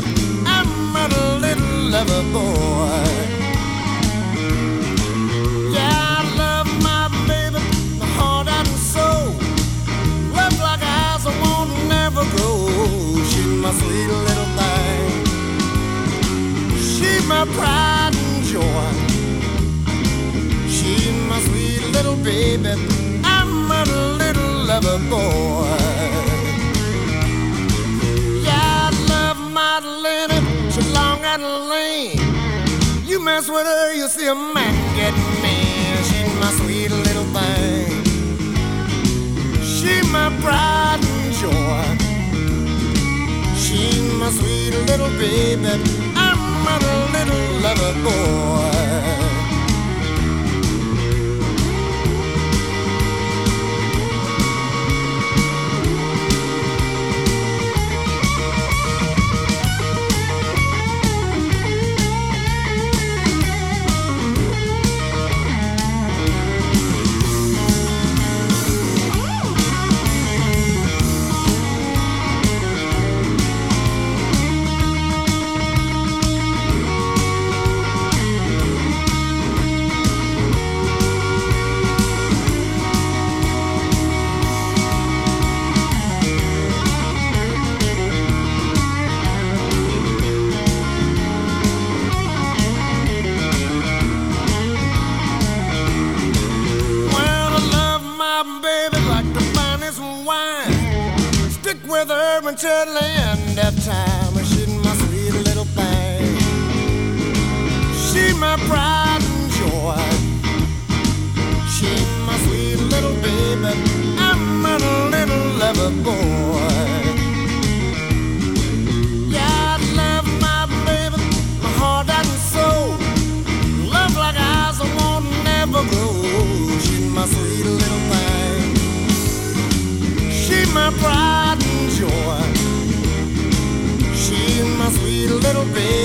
baby. I'm a little lover boy. Yeah, I love my baby, heart and soul. Love like eyes that won't grow. My sweet little thing. My pride and joy. She's my sweet little baby. I'm a little lover boy. Mess with her, you see a man get mean. She's my sweet little thing. She's my pride and joy. She's my sweet little baby. I'm a little lover boy. Stick with her until the end of time. She's my sweet little thing. She's my pride and joy. She's my sweet little baby. I'm a little lover boy.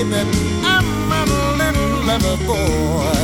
Baby. I'm a little lover boy.